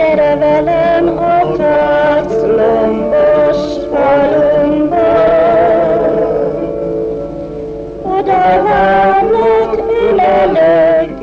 gyere velem a tánc lombos falumba. Oda várnak ölelők,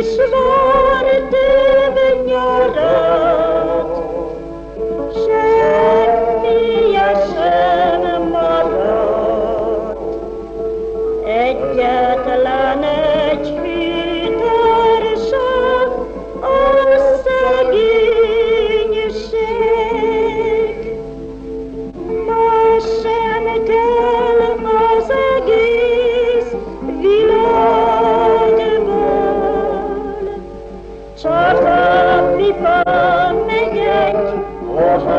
Ich schwöre dir, wenn ihr Horsemen.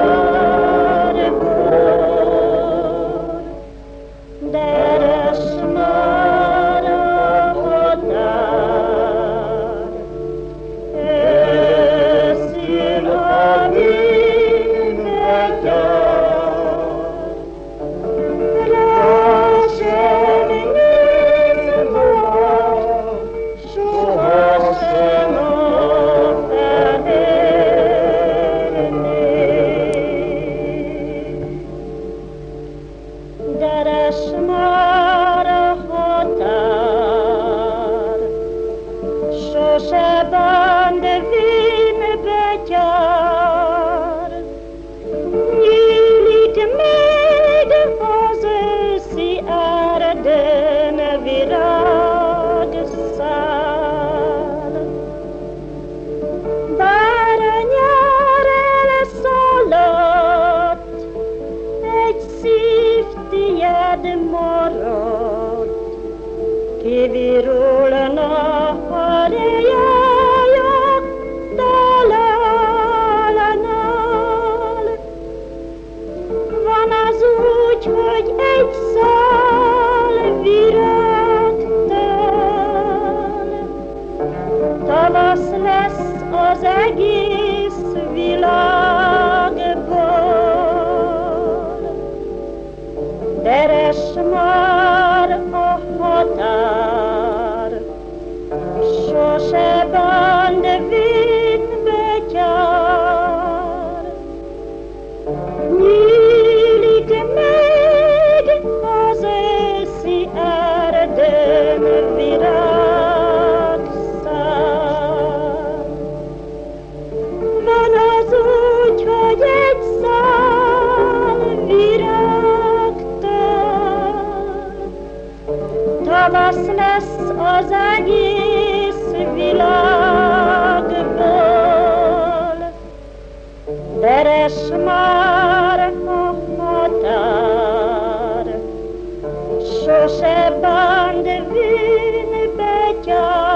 Christmas. marad, kivi róla naparejája találnál. Van az úgy, hogy egy szál virágtál, tavasz lesz az egész világ. 什么 Vas lesz az egész világból. Deres már a határ, sose bánt bűnbe gyár.